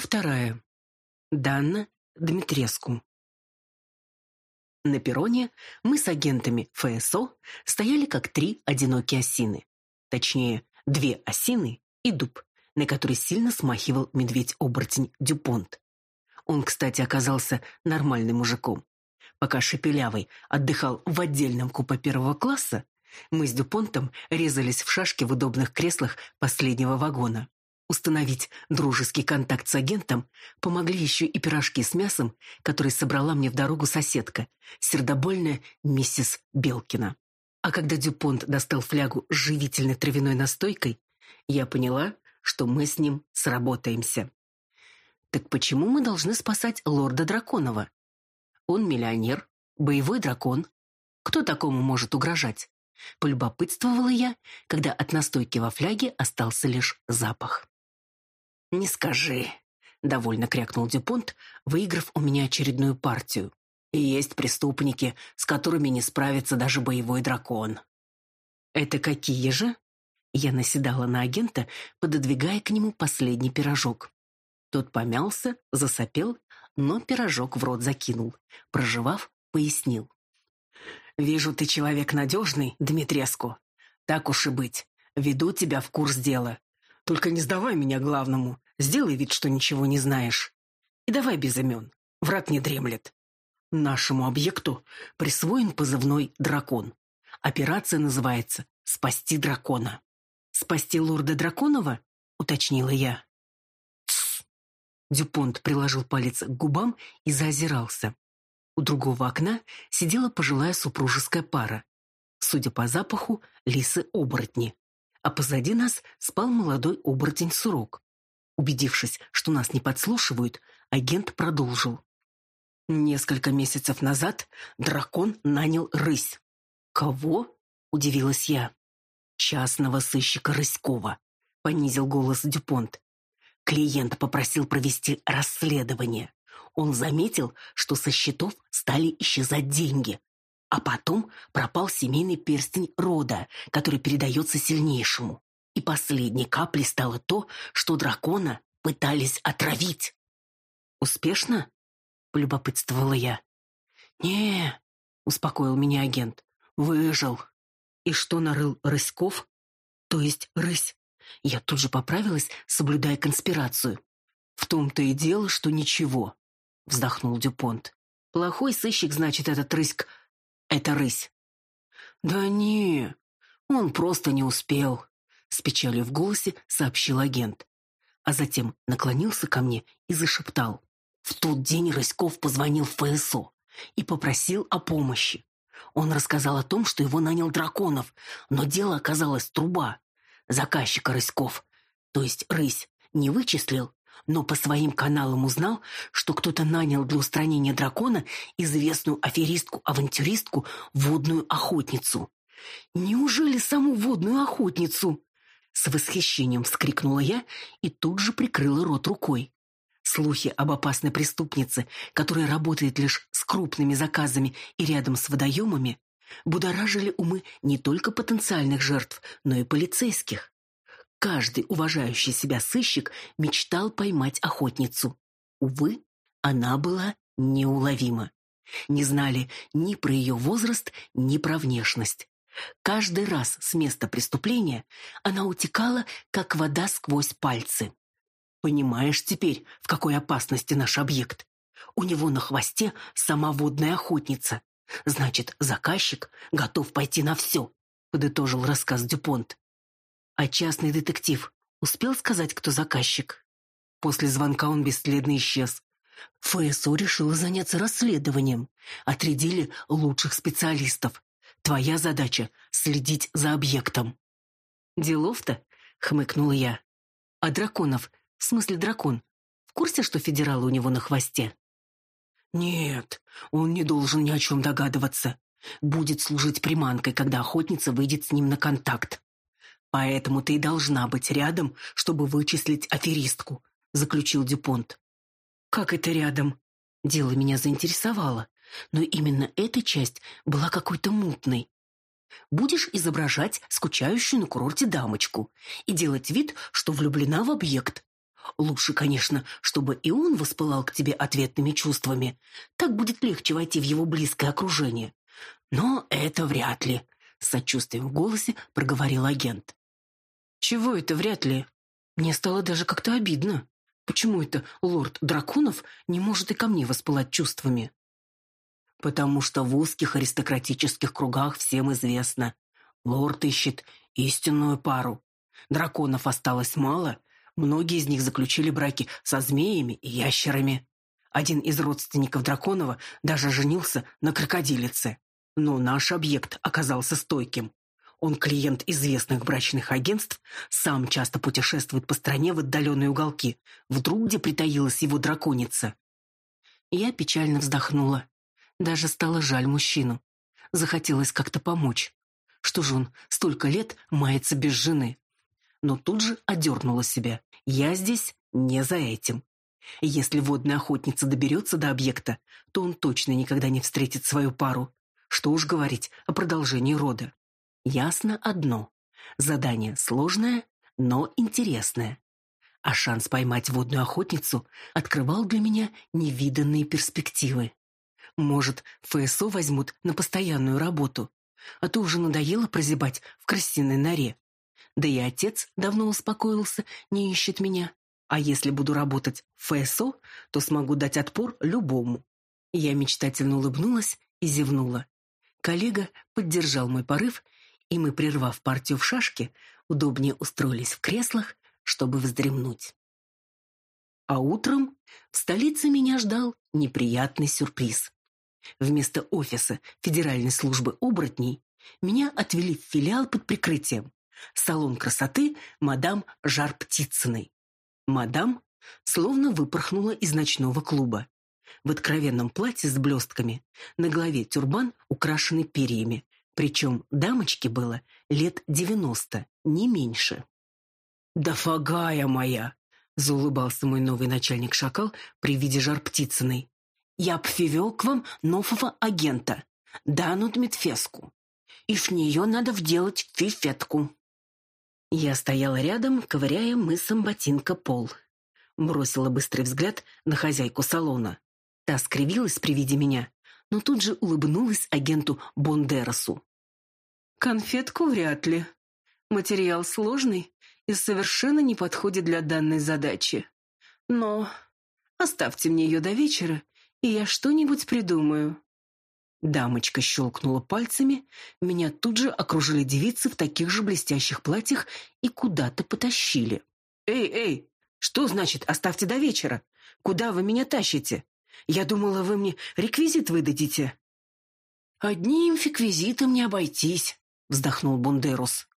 Вторая. Данна Дмитреску. На перроне мы с агентами ФСО стояли как три одинокие осины. Точнее, две осины и дуб, на который сильно смахивал медведь-оборотень Дюпонт. Он, кстати, оказался нормальным мужиком. Пока Шепелявый отдыхал в отдельном купе первого класса, мы с Дюпонтом резались в шашки в удобных креслах последнего вагона. Установить дружеский контакт с агентом помогли еще и пирожки с мясом, которые собрала мне в дорогу соседка, сердобольная миссис Белкина. А когда Дюпонт достал флягу с живительной травяной настойкой, я поняла, что мы с ним сработаемся. Так почему мы должны спасать лорда Драконова? Он миллионер, боевой дракон. Кто такому может угрожать? Полюбопытствовала я, когда от настойки во фляге остался лишь запах. «Не скажи», — довольно крякнул Дюпонт, выиграв у меня очередную партию. «И есть преступники, с которыми не справится даже боевой дракон». «Это какие же?» Я наседала на агента, пододвигая к нему последний пирожок. Тот помялся, засопел, но пирожок в рот закинул. Проживав, пояснил. «Вижу, ты человек надежный, Дмитреску. Так уж и быть. Веду тебя в курс дела. Только не сдавай меня главному. Сделай вид, что ничего не знаешь. И давай без имен. Враг не дремлет. Нашему объекту присвоен позывной «Дракон». Операция называется «Спасти дракона». «Спасти лорда Драконова?» — уточнила я. «Тссс!» Дюпонт приложил палец к губам и заозирался. У другого окна сидела пожилая супружеская пара. Судя по запаху, лисы-оборотни а позади нас спал молодой оборотень-сурок. Убедившись, что нас не подслушивают, агент продолжил. Несколько месяцев назад дракон нанял рысь. «Кого?» — удивилась я. «Частного сыщика Рыськова», — понизил голос Дюпонт. Клиент попросил провести расследование. Он заметил, что со счетов стали исчезать деньги, а потом пропал семейный перстень рода, который передается сильнейшему. И последней каплей стало то, что дракона пытались отравить. «Успешно?» — полюбопытствовала я. не успокоил меня агент. «Выжил». «И что нарыл Рыськов?» «То есть рысь?» Я тут же поправилась, соблюдая конспирацию. «В том-то и дело, что ничего», — вздохнул Дюпонт. «Плохой сыщик, значит, этот рыськ это рысь. Да не, он просто не успел, с печалью в голосе сообщил агент. А затем наклонился ко мне и зашептал. В тот день Рыськов позвонил в ФСО и попросил о помощи. Он рассказал о том, что его нанял Драконов, но дело оказалось труба. Заказчика Рыськов, то есть рысь, не вычислил, но по своим каналам узнал, что кто-то нанял для устранения дракона известную аферистку-авантюристку, водную охотницу. «Неужели саму водную охотницу?» С восхищением вскрикнула я и тут же прикрыла рот рукой. Слухи об опасной преступнице, которая работает лишь с крупными заказами и рядом с водоемами, будоражили умы не только потенциальных жертв, но и полицейских. Каждый уважающий себя сыщик мечтал поймать охотницу. Увы, она была неуловима. Не знали ни про ее возраст, ни про внешность. Каждый раз с места преступления она утекала, как вода сквозь пальцы. Понимаешь теперь, в какой опасности наш объект? У него на хвосте сама водная охотница. Значит, заказчик готов пойти на все, подытожил рассказ Дюпонт. А частный детектив успел сказать, кто заказчик? После звонка он бесследно исчез. ФСО решила заняться расследованием. Отрядили лучших специалистов. Твоя задача — следить за объектом. «Делов-то?» — хмыкнула я. «А драконов, в смысле дракон, в курсе, что федералы у него на хвосте?» «Нет, он не должен ни о чем догадываться. Будет служить приманкой, когда охотница выйдет с ним на контакт. Поэтому ты и должна быть рядом, чтобы вычислить аферистку, заключил Дюпонт. Как это рядом? Дело меня заинтересовало, но именно эта часть была какой-то мутной. Будешь изображать скучающую на курорте дамочку и делать вид, что влюблена в объект. Лучше, конечно, чтобы и он воспылал к тебе ответными чувствами. Так будет легче войти в его близкое окружение. Но это вряд ли, с сочувствием в голосе проговорил агент. Чего это вряд ли? Мне стало даже как-то обидно. Почему это лорд Драконов не может и ко мне воспылать чувствами? Потому что в узких аристократических кругах всем известно. Лорд ищет истинную пару. Драконов осталось мало, многие из них заключили браки со змеями и ящерами. Один из родственников Драконова даже женился на крокодилице. Но наш объект оказался стойким. Он клиент известных брачных агентств, сам часто путешествует по стране в отдаленные уголки, вдруг где притаилась его драконица. Я печально вздохнула. Даже стало жаль мужчину. Захотелось как-то помочь. Что же он столько лет мается без жены? Но тут же одернула себя. Я здесь не за этим. Если водная охотница доберется до объекта, то он точно никогда не встретит свою пару. Что уж говорить о продолжении рода. Ясно одно. Задание сложное, но интересное. А шанс поймать водную охотницу открывал для меня невиданные перспективы. Может, ФСО возьмут на постоянную работу, а то уже надоело прозябать в крысиной норе. Да и отец давно успокоился, не ищет меня. А если буду работать в ФСО, то смогу дать отпор любому. Я мечтательно улыбнулась и зевнула. Коллега поддержал мой порыв, и мы, прервав партию в шашки, удобнее устроились в креслах, чтобы вздремнуть. А утром в столице меня ждал неприятный сюрприз. Вместо офиса Федеральной службы оборотней меня отвели в филиал под прикрытием. Салон красоты мадам Жар-Птицыной. Мадам словно выпорхнула из ночного клуба. В откровенном платье с блестками, на голове тюрбан, украшенный перьями. Причем дамочке было лет девяносто, не меньше. «Да фагая моя!» — заулыбался мой новый начальник-шакал при виде Жар-Птицыной. Я привел к вам нового агента, Дану Дмитфеску. И в нее надо вделать фифетку. Я стояла рядом, ковыряя мысом ботинка пол. Бросила быстрый взгляд на хозяйку салона. Та скривилась при виде меня, но тут же улыбнулась агенту Бондерасу. «Конфетку вряд ли. Материал сложный и совершенно не подходит для данной задачи. Но оставьте мне ее до вечера, и я что-нибудь придумаю». Дамочка щелкнула пальцами, меня тут же окружили девицы в таких же блестящих платьях и куда-то потащили. «Эй, эй, что значит «оставьте до вечера»? Куда вы меня тащите? Я думала, вы мне реквизит выдадите». «Одним фиквизитом не обойтись», — вздохнул Бундерус.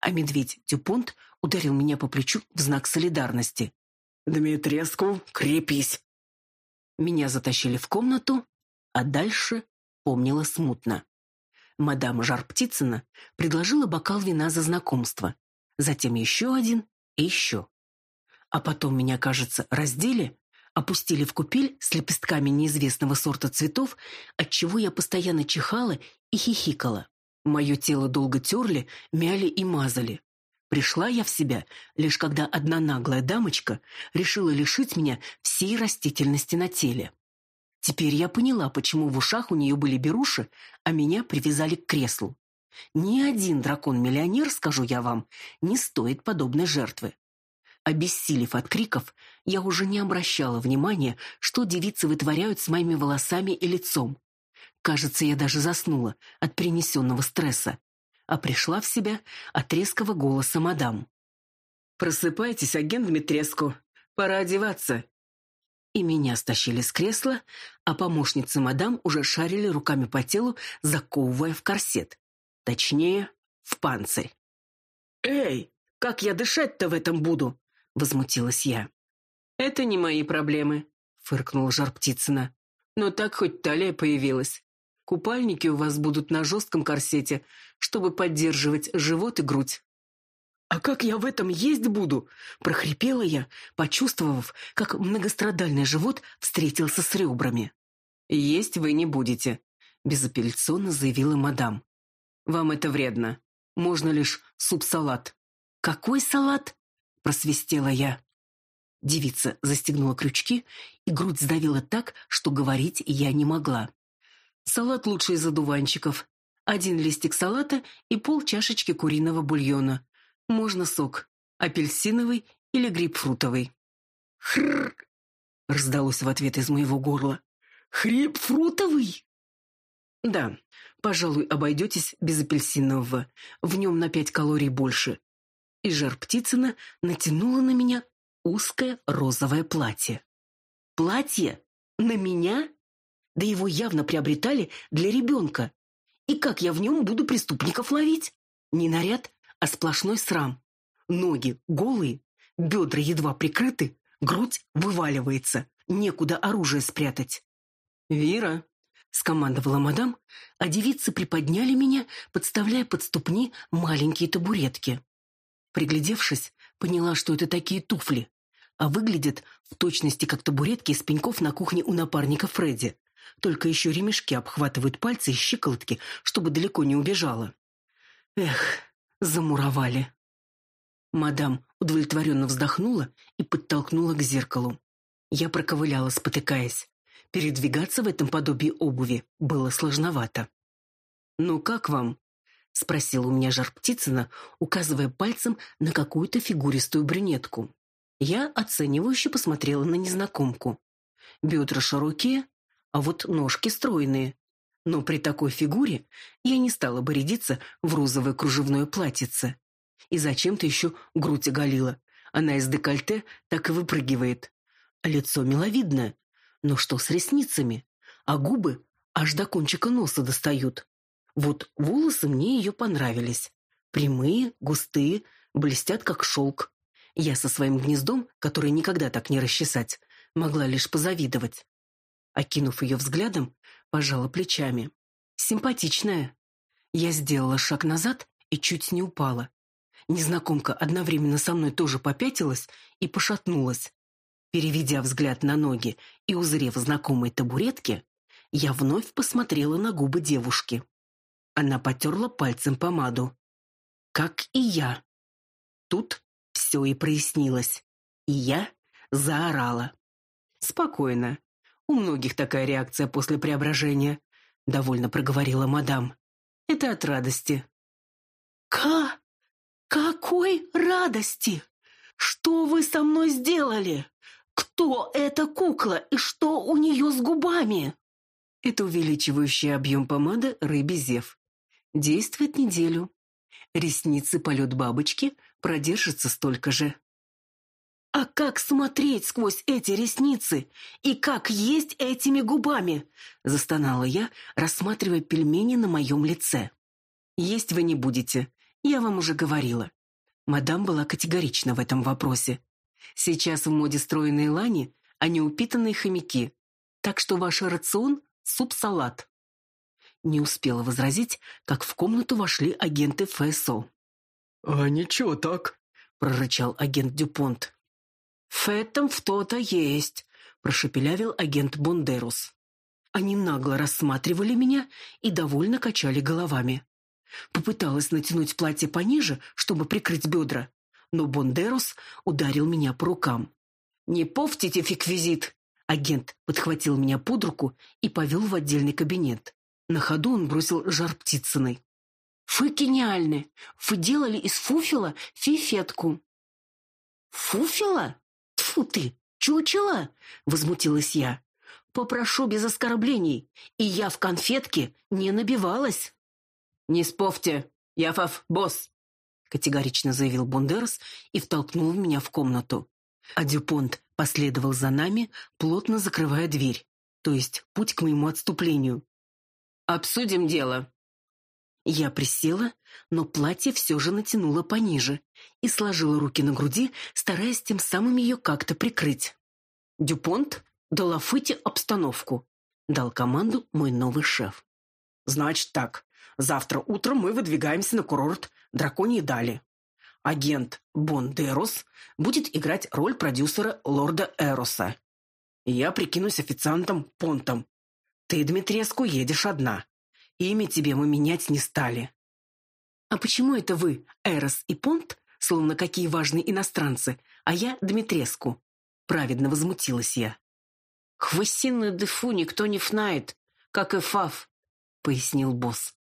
А медведь Дюпонт ударил меня по плечу в знак солидарности. «Дмитреску, крепись!» Меня затащили в комнату, а дальше помнила смутно. Мадам Жар-Птицына предложила бокал вина за знакомство, затем еще один и еще. А потом меня, кажется, раздели, опустили в купель с лепестками неизвестного сорта цветов, отчего я постоянно чихала и хихикала. Мое тело долго терли, мяли и мазали. Пришла я в себя, лишь когда одна наглая дамочка решила лишить меня всей растительности на теле. Теперь я поняла, почему в ушах у нее были беруши, а меня привязали к креслу. Ни один дракон-миллионер, скажу я вам, не стоит подобной жертвы. Обессилев от криков, я уже не обращала внимания, что девицы вытворяют с моими волосами и лицом. Кажется, я даже заснула от принесенного стресса а пришла в себя от резкого голоса мадам. «Просыпайтесь, агент Дмитреску, пора одеваться». И меня стащили с кресла, а помощницы мадам уже шарили руками по телу, заковывая в корсет. Точнее, в панцирь. «Эй, как я дышать-то в этом буду?» — возмутилась я. «Это не мои проблемы», — фыркнула Жар-Птицына. «Но так хоть талия появилась. Купальники у вас будут на жестком корсете, чтобы поддерживать живот и грудь. «А как я в этом есть буду?» – прохрипела я, почувствовав, как многострадальный живот встретился с ребрами. «Есть вы не будете», – безапелляционно заявила мадам. «Вам это вредно. Можно лишь суп-салат». «Какой салат?» – просвистела я. Девица застегнула крючки, и грудь сдавила так, что говорить я не могла. Салат лучше из одуванчиков. Один листик салата и пол чашечки куриного бульона. Можно сок. Апельсиновый или грейпфрутовый. Хрррр! Раздалось в ответ из моего горла. Хрипфрутовый? Да, пожалуй, обойдетесь без апельсинового. В нем на пять калорий больше. И жар Птицына натянула на меня узкое розовое платье. Платье? На меня? Да его явно приобретали для ребенка. И как я в нем буду преступников ловить? Не наряд, а сплошной срам. Ноги голые, бедра едва прикрыты, грудь вываливается, некуда оружие спрятать. «Вера!» — скомандовала мадам, а девицы приподняли меня, подставляя под ступни маленькие табуретки. Приглядевшись, поняла, что это такие туфли, а выглядят в точности как табуретки из пеньков на кухне у напарника Фредди. Только еще ремешки обхватывают пальцы и щиколотки, чтобы далеко не убежала. Эх, замуровали. Мадам удовлетворенно вздохнула и подтолкнула к зеркалу. Я проковыляла, спотыкаясь. Передвигаться в этом подобии обуви было сложновато. «Ну как вам?» — спросила у меня жар Птицына, указывая пальцем на какую-то фигуристую брюнетку. Я оценивающе посмотрела на незнакомку. Бедра широкие, а вот ножки стройные. Но при такой фигуре я не стала бы рядиться в розовое кружевное платьице. И зачем-то еще грудь оголила. Она из декольте так и выпрыгивает. Лицо миловидное, но что с ресницами? А губы аж до кончика носа достают. Вот волосы мне ее понравились. Прямые, густые, блестят как шелк. Я со своим гнездом, которое никогда так не расчесать, могла лишь позавидовать. Окинув ее взглядом, пожала плечами. Симпатичная. Я сделала шаг назад и чуть не упала. Незнакомка одновременно со мной тоже попятилась и пошатнулась. Переведя взгляд на ноги и узрев знакомые табуретки, я вновь посмотрела на губы девушки. Она потерла пальцем помаду. Как и я. Тут все и прояснилось. И я заорала. «Спокойно. У многих такая реакция после преображения», — довольно проговорила мадам. «Это от радости». «Ка... какой радости? Что вы со мной сделали? Кто эта кукла и что у нее с губами?» Это увеличивающий объем помады рыбий зев. Действует неделю. Ресницы полет бабочки продержится столько же. А как смотреть сквозь эти ресницы? И как есть этими губами? Застонала я, рассматривая пельмени на моем лице. Есть вы не будете, я вам уже говорила. Мадам была категорична в этом вопросе. Сейчас в моде стройные лани, а не упитанные хомяки. Так что ваш рацион — суп-салат. Не успела возразить, как в комнату вошли агенты ФСО. «А ничего так», — прорычал агент Дюпонт. «В этом то есть», — прошепелявил агент Бондерус. Они нагло рассматривали меня и довольно качали головами. Попыталась натянуть платье пониже, чтобы прикрыть бедра, но Бондерус ударил меня по рукам. «Не повтите, фиквизит!» Агент подхватил меня под руку и повел в отдельный кабинет. На ходу он бросил жар Птицыной. «Вы гениальны! Вы делали из фуфела фифетку!» «Фуфела?» «Тьфу ты, чучело!» — возмутилась я. «Попрошу без оскорблений, и я в конфетке не набивалась». «Не сповте, Яфов босс!» — категорично заявил Бондерс и втолкнул меня в комнату. А Дюпонт последовал за нами, плотно закрывая дверь, то есть путь к моему отступлению. «Обсудим дело», я присела, но платье все же натянула пониже и сложила руки на груди, стараясь тем самым ее как-то прикрыть. «Дюпонт, долафыте обстановку», — дал команду мой новый шеф. «Значит так, завтра утром мы выдвигаемся на курорт Драконьи Дали. Агент Бондерос будет играть роль продюсера лорда Эроса. Я прикинусь официантом Понтом. Ты, Дмитреску, едешь одна. Имя тебе мы менять не стали. А почему это вы, Эрос и Понт, словно какие важные иностранцы, а я Дмитреску? Праведно возмутилась я. «Хвостиную дефу никто не фнает, как и фав», — пояснил босс.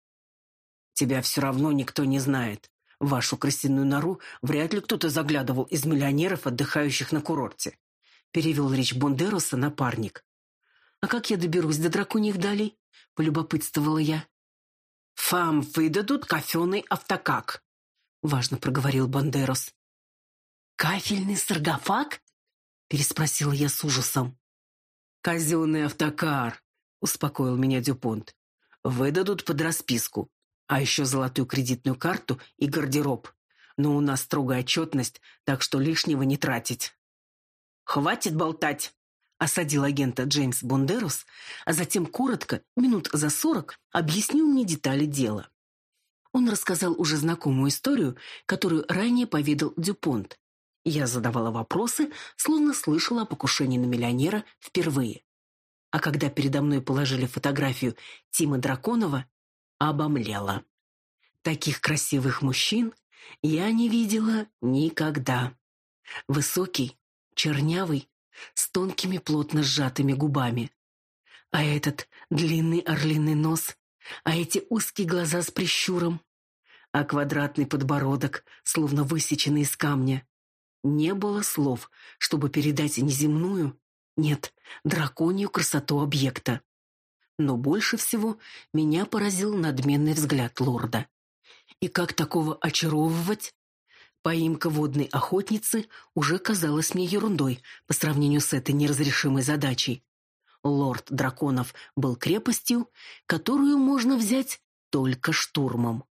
«Тебя все равно никто не знает. Вашу крысиную нору вряд ли кто-то заглядывал из миллионеров, отдыхающих на курорте», — перевел речь Бондероса напарник. «А как я доберусь до драконьих далей?» — полюбопытствовала я. «Фам выдадут кофеный автокак», — важно проговорил Бандерос. «Кафельный саркофаг?» — переспросила я с ужасом. «Казенный автокар», — успокоил меня Дюпонт. «Выдадут под расписку, а еще золотую кредитную карту и гардероб. Но у нас строгая отчетность, так что лишнего не тратить». «Хватит болтать!» — осадил агента Джеймс Бондерос, а затем коротко, минут за сорок, объяснил мне детали дела. Он рассказал уже знакомую историю, которую ранее поведал Дюпонт, я задавала вопросы, словно слышала о покушении на миллионера впервые. А когда передо мной положили фотографию Тима Драконова, обомлела. Таких красивых мужчин я не видела никогда. Высокий, чернявый, с тонкими плотно сжатыми губами. А этот длинный орлиный нос, а эти узкие глаза с прищуром, а квадратный подбородок, словно высеченный из камня. Не было слов, чтобы передать неземную, нет, драконью красоту объекта. Но больше всего меня поразил надменный взгляд лорда. И как такого очаровывать? Поимка водной охотницы уже казалась мне ерундой по сравнению с этой неразрешимой задачей. Лорд драконов был крепостью, которую можно взять только штурмом.